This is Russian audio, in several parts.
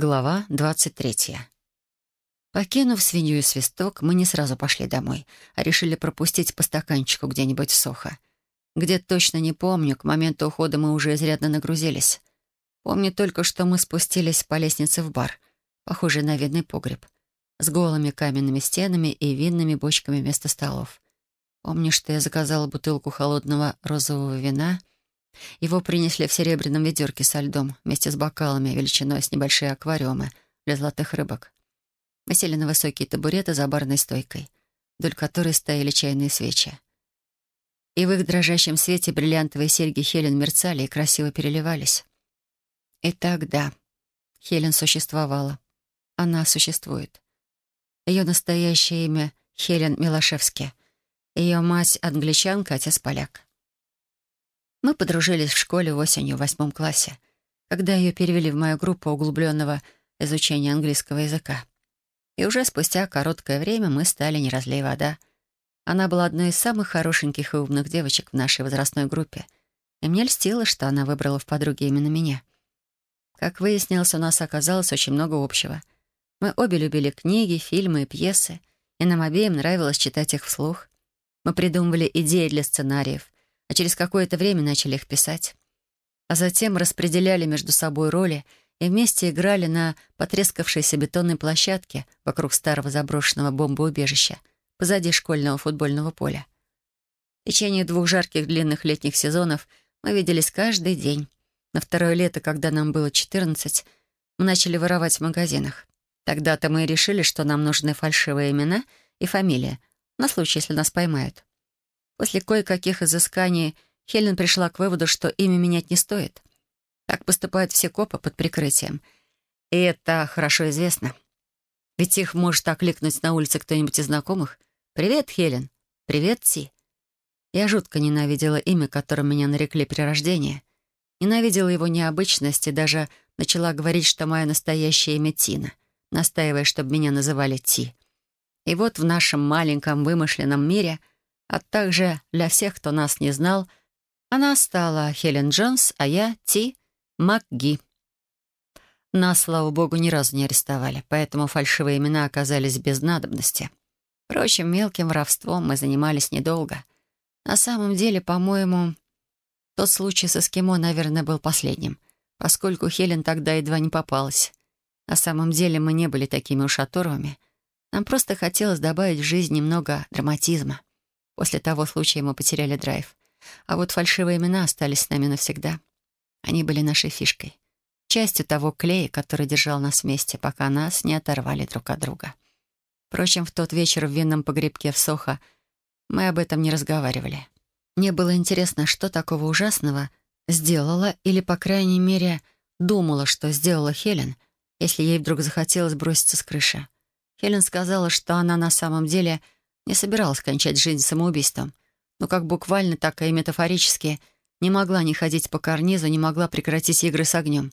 Глава 23. Покинув свинью и свисток, мы не сразу пошли домой, а решили пропустить по стаканчику где-нибудь в Сохо. Где точно не помню, к моменту ухода мы уже изрядно нагрузились. Помню только, что мы спустились по лестнице в бар, похожий на винный погреб, с голыми каменными стенами и винными бочками вместо столов. Помню, что я заказала бутылку холодного розового вина — его принесли в серебряном ведерке со льдом вместе с бокалами величиной с небольшие аквариумы для золотых рыбок. Мы сели на высокие табуреты за барной стойкой, вдоль которой стояли чайные свечи. И в их дрожащем свете бриллиантовые серьги Хелен мерцали и красиво переливались. И тогда Хелен существовала. Она существует. Ее настоящее имя — Хелен Милошевски. Ее мать — англичанка, отец — поляк. Мы подружились в школе осенью в восьмом классе, когда ее перевели в мою группу углубленного изучения английского языка. И уже спустя короткое время мы стали не разлей вода. Она была одной из самых хорошеньких и умных девочек в нашей возрастной группе, и мне льстило, что она выбрала в подруге именно меня. Как выяснилось, у нас оказалось очень много общего. Мы обе любили книги, фильмы и пьесы, и нам обеим нравилось читать их вслух. Мы придумывали идеи для сценариев — а через какое-то время начали их писать. А затем распределяли между собой роли и вместе играли на потрескавшейся бетонной площадке вокруг старого заброшенного бомбоубежища позади школьного футбольного поля. В течение двух жарких длинных летних сезонов мы виделись каждый день. На второе лето, когда нам было 14, мы начали воровать в магазинах. Тогда-то мы и решили, что нам нужны фальшивые имена и фамилия, на случай, если нас поймают. После кое-каких изысканий Хелен пришла к выводу, что имя менять не стоит. Так поступают все копы под прикрытием. И это хорошо известно. Ведь их может окликнуть на улице кто-нибудь из знакомых. «Привет, Хелен!» «Привет, Ти!» Я жутко ненавидела имя, которым меня нарекли при рождении. Ненавидела его необычность и даже начала говорить, что мое настоящее имя Тина, настаивая, чтобы меня называли Ти. И вот в нашем маленьком вымышленном мире — а также для всех, кто нас не знал, она стала Хелен Джонс, а я — Ти МакГи. Нас, слава богу, ни разу не арестовали, поэтому фальшивые имена оказались без надобности. Впрочем, мелким воровством мы занимались недолго. На самом деле, по-моему, тот случай с эскимо, наверное, был последним, поскольку Хелен тогда едва не попалась. На самом деле мы не были такими уж оторвами. Нам просто хотелось добавить в жизнь немного драматизма. После того случая мы потеряли драйв. А вот фальшивые имена остались с нами навсегда. Они были нашей фишкой. Частью того клея, который держал нас вместе, пока нас не оторвали друг от друга. Впрочем, в тот вечер в винном погребке в Сохо мы об этом не разговаривали. Мне было интересно, что такого ужасного сделала или, по крайней мере, думала, что сделала Хелен, если ей вдруг захотелось броситься с крыши. Хелен сказала, что она на самом деле — не собиралась кончать жизнь самоубийством, но как буквально, так и метафорически не могла не ходить по карнизу, не могла прекратить игры с огнем.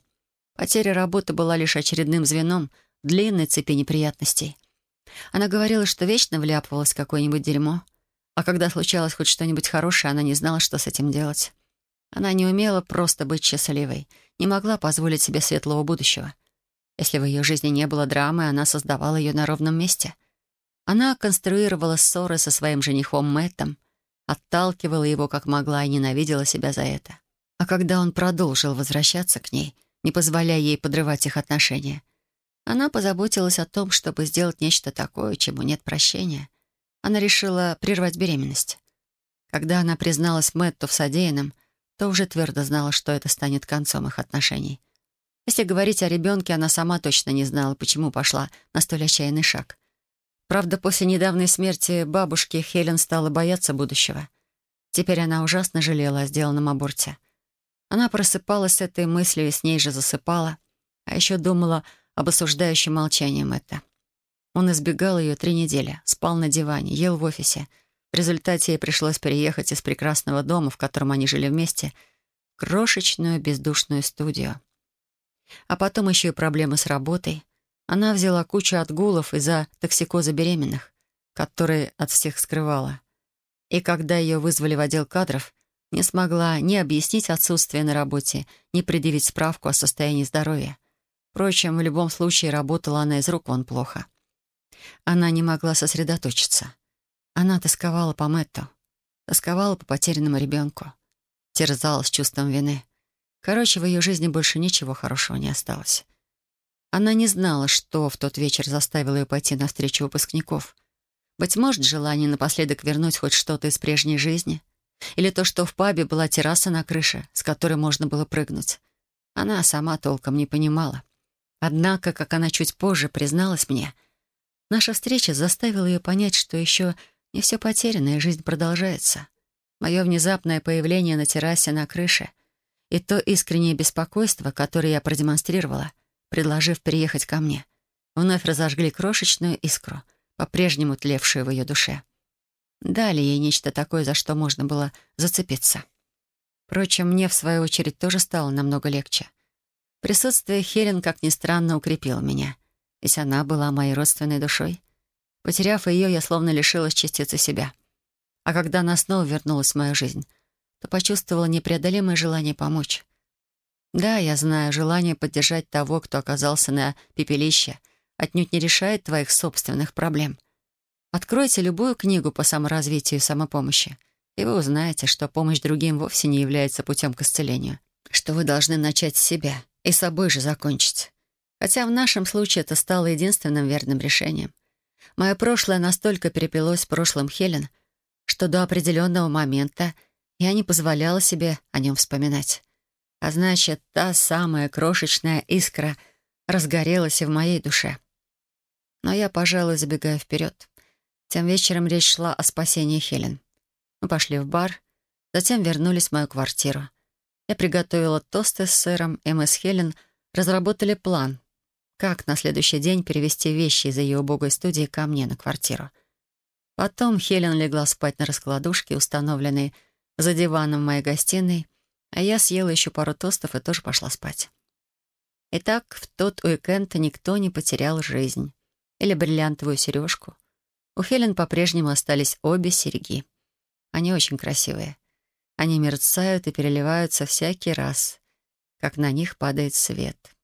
Потеря работы была лишь очередным звеном длинной цепи неприятностей. Она говорила, что вечно вляпывалась в какое-нибудь дерьмо, а когда случалось хоть что-нибудь хорошее, она не знала, что с этим делать. Она не умела просто быть счастливой, не могла позволить себе светлого будущего. Если в ее жизни не было драмы, она создавала ее на ровном месте — она конструировала ссоры со своим женихом Мэттом, отталкивала его как могла и ненавидела себя за это. А когда он продолжил возвращаться к ней, не позволяя ей подрывать их отношения, она позаботилась о том, чтобы сделать нечто такое, чему нет прощения. Она решила прервать беременность. Когда она призналась Мэтту в содеянном, то уже твердо знала, что это станет концом их отношений. Если говорить о ребенке, она сама точно не знала, почему пошла на столь отчаянный шаг. Правда, после недавней смерти бабушки Хелен стала бояться будущего. Теперь она ужасно жалела о сделанном аборте. Она просыпалась с этой мыслью и с ней же засыпала, а еще думала об осуждающем молчании Мэтта. Он избегал ее три недели, спал на диване, ел в офисе. В результате ей пришлось переехать из прекрасного дома, в котором они жили вместе, в крошечную бездушную студию. А потом еще и проблемы с работой — она взяла кучу отгулов из-за токсикоза беременных, которые от всех скрывала. И когда ее вызвали в отдел кадров, не смогла ни объяснить отсутствие на работе, ни предъявить справку о состоянии здоровья. Впрочем, в любом случае работала она из рук вон плохо. Она не могла сосредоточиться. Она тосковала по Мэтту, тосковала по потерянному ребенку, терзалась чувством вины. Короче, в ее жизни больше ничего хорошего не осталось. Она не знала, что в тот вечер заставило ее пойти навстречу выпускников. Быть может, желание напоследок вернуть хоть что-то из прежней жизни. Или то, что в пабе была терраса на крыше, с которой можно было прыгнуть. Она сама толком не понимала. Однако, как она чуть позже призналась мне, наша встреча заставила ее понять, что еще не все потеряно, и жизнь продолжается. Мое внезапное появление на террасе на крыше и то искреннее беспокойство, которое я продемонстрировала, предложив переехать ко мне, вновь разожгли крошечную искру, по-прежнему тлевшую в ее душе. Дали ей нечто такое, за что можно было зацепиться. Впрочем, мне, в свою очередь, тоже стало намного легче. Присутствие Хелен, как ни странно, укрепило меня, ведь она была моей родственной душой. Потеряв ее, я словно лишилась частицы себя. А когда она снова вернулась в мою жизнь, то почувствовала непреодолимое желание помочь. Да, я знаю, желание поддержать того, кто оказался на пепелище, отнюдь не решает твоих собственных проблем. Откройте любую книгу по саморазвитию и самопомощи, и вы узнаете, что помощь другим вовсе не является путем к исцелению, что вы должны начать с себя — и собой же закончить. Хотя в нашем случае это стало единственным верным решением. Мое прошлое настолько переплелось с прошлым Хелен, что до определенного момента я не позволяла себе о нем вспоминать. А значит, та самая крошечная искра разгорелась и в моей душе. Но я, пожалуй, забегаю вперед. Тем вечером речь шла о спасении Хелен. Мы пошли в бар, затем вернулись в мою квартиру. Я приготовила тосты с сыром, и мы с Хелен разработали план, как на следующий день перевести вещи из ее убогой студии ко мне на квартиру. Потом Хелен легла спать на раскладушке, установленной за диваном в моей гостиной, а я съела еще пару тостов и тоже пошла спать. Итак, в тот уикенд никто не потерял жизнь. Или бриллиантовую сережку. У Хелен по-прежнему остались обе серьги. Они очень красивые. Они мерцают и переливаются всякий раз, как на них падает свет.